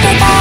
てた